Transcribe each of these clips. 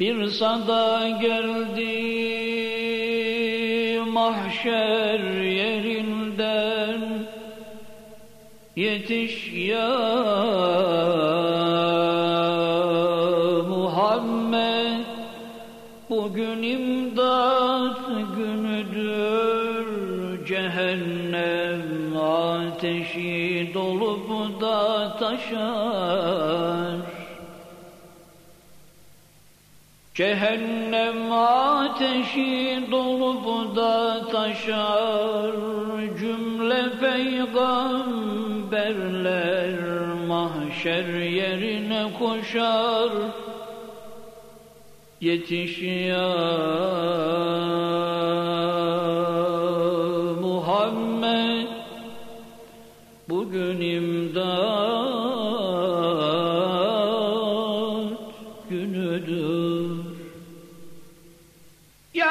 Bir sada geldi mahşer yerinden. Yetiş ya Muhammed Bugün imdat günüdür. Cehennem ateşi dolup da taşar Cehennem ateşi dolup da taşar. Cümle peygamberler mahşer yerine koşar. Yetiş ya Muhammed. Bugün imdat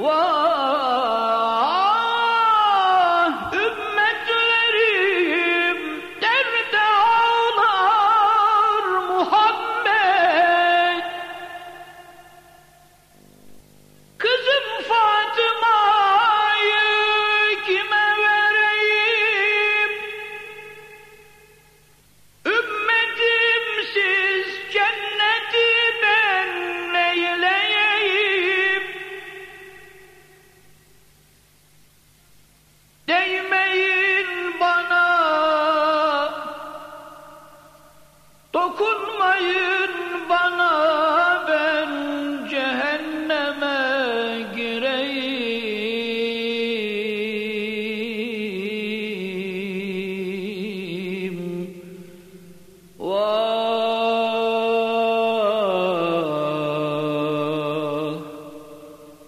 Vah Vah,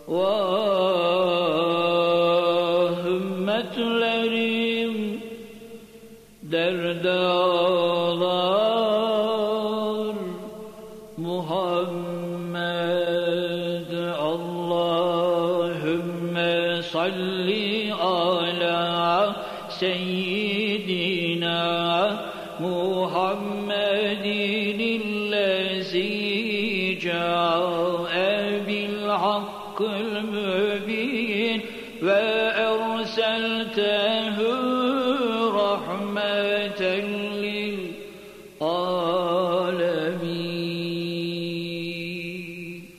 vah ümmetlerim derde ağlar. Muhammed Allahümme salli ala seyyidina Muhammedin المبين وأرسلتها